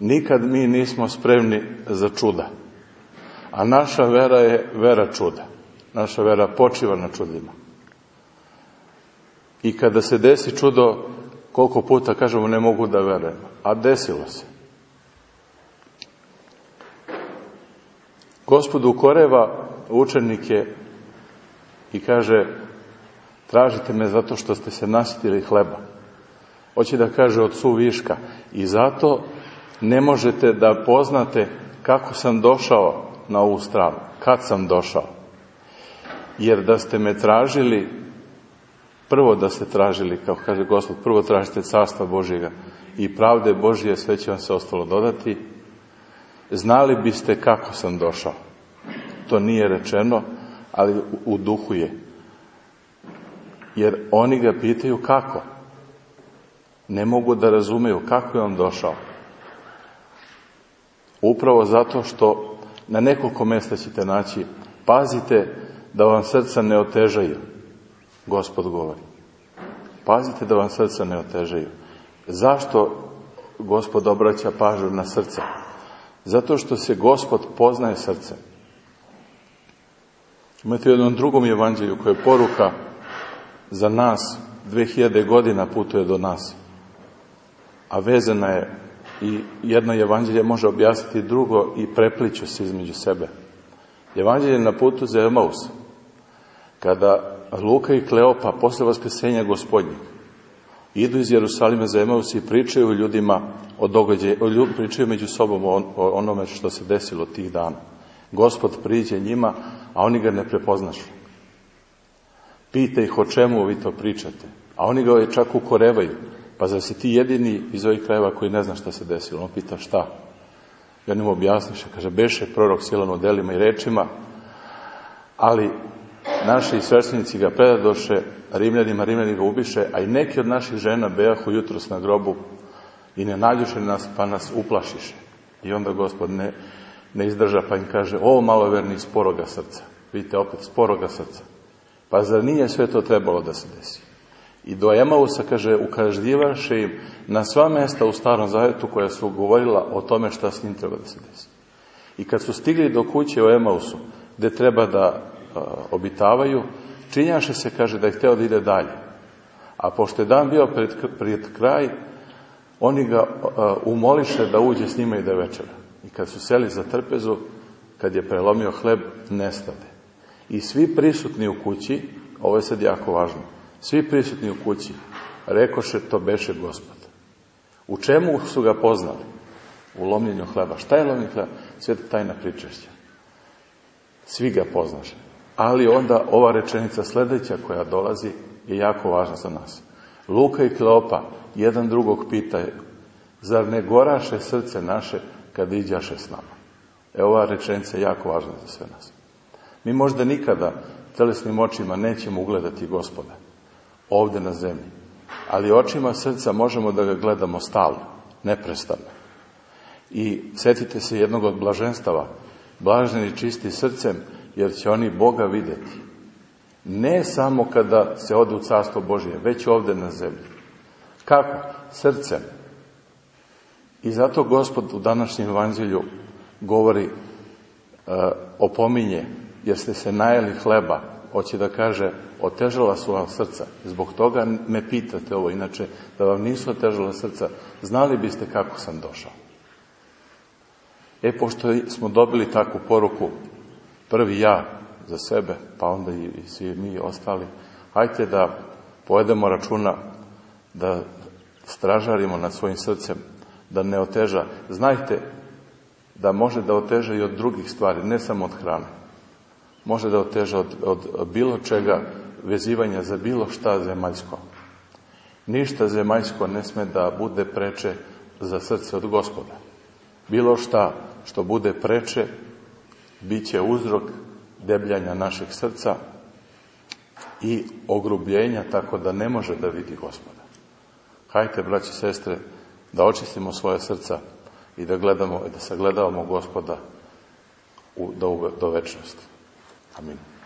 Nikad mi nismo spremni za čuda. A naša vera je vera čuda. Naša vera počiva na čudima. I kada se desi čudo, koliko puta kažemo ne mogu da verujem. A desilo se. Gospod ukoreva učenike i kaže tražite me zato što ste se nasitili hleba. Hoće da kaže od su viška. I zato ne možete da poznate kako sam došao na ovu stranu. Kad sam došao. Jer da ste me tražili, prvo da ste tražili, kao kaže Gospod, prvo tražite carstva Božjega i pravde Božje, sve će vam se ostalo dodati, znali biste kako sam došao. To nije rečeno, ali u duhu je. Jer oni ga pitaju kako. Ne mogu da razumeju kako je on došao. Upravo zato što na nekoliko mesta ćete naći, pazite da vam srca ne otežaju, gospod govori. Pazite da vam srca ne otežaju. Zašto gospod obraća pažnju na srce? Zato što se gospod poznaje srce. Imate u jednom drugom evanđelju koje je poruka za nas, 2000 godina putuje do nas, a vezana je i jedno evanđelje može objasniti drugo i prepliću se između sebe. Evanđelje na putu za Emaus, kada Luka i Kleopa posle vaskrsenja gospodnjeg idu iz Jerusalima za Emaus i pričaju ljudima o događaju, o ljud, pričaju među sobom o, o onome što se desilo tih dana. Gospod priđe njima, a oni ga ne prepoznašu. Pita ih o čemu vi to pričate, a oni ga čak ukorevaju. Pa zar si ti jedini iz ovih krajeva koji ne zna šta se desilo? On pita šta? Ja njemu objasniše, kaže, beše prorok silan u delima i rečima, ali naši sveštenici ga predadoše Rimljanima, Rimljani ga ubiše, a i neki od naših žena bejahu jutros na grobu i ne nađuše nas, pa nas uplašiše. I onda gospod ne, ne izdrža, pa im kaže, o maloverni sporoga srca. Vidite, opet sporoga srca. Pa zar nije sve to trebalo da se desi? I do Emausa, kaže, ukažljivaše im na sva mesta u starom zavetu koja su govorila o tome šta s njim treba da se desi. I kad su stigli do kuće u Emausu, gde treba da a, obitavaju, činjaše se, kaže, da je hteo da ide dalje. A pošto je dan bio pred, pred kraj, oni ga a, umoliše da uđe s njima i da večera. I kad su seli za trpezu, kad je prelomio hleb, nestade. I svi prisutni u kući, ovo je sad jako važno, svi prisutni u kući, rekoše to beše gospod. U čemu su ga poznali? U lomljenju hleba. Šta je lomljenje hleba? Sveta tajna pričešća. Svi ga poznaše. Ali onda ova rečenica sledeća koja dolazi je jako važna za nas. Luka i Kleopa jedan drugog pitaju, zar ne goraše srce naše kad iđaše s nama? E ova rečenica je jako važna za sve nas. Mi možda nikada telesnim očima nećemo ugledati gospoda ovde na zemlji. Ali očima srca možemo da ga gledamo stalno, neprestano. I setite se jednog od blaženstava, blaženi čisti srcem, jer će oni Boga videti. Ne samo kada se ode u carstvo Božije, već ovde na zemlji. Kako? Srcem. I zato gospod u današnjem evanđelju govori, uh, opominje, jer ste se najeli hleba, hoće da kaže, otežala su vam srca. Zbog toga me pitate ovo, inače, da vam nisu otežala srca, znali biste kako sam došao. E, pošto smo dobili takvu poruku, prvi ja za sebe, pa onda i, i svi mi ostali, hajte da povedemo računa, da stražarimo nad svojim srcem, da ne oteža. Znajte da može da oteža i od drugih stvari, ne samo od hrane. Može da oteža od, od bilo čega vezivanja za bilo šta zemaljsko. Ništa zemaljsko ne sme da bude preče za srce od gospoda. Bilo šta što bude preče, bit će uzrok debljanja našeg srca i ogrubljenja tako da ne može da vidi gospoda. Hajte, braći i sestre, da očistimo svoje srca i da gledamo i da sagledavamo gospoda u, do, do večnosti. Amén.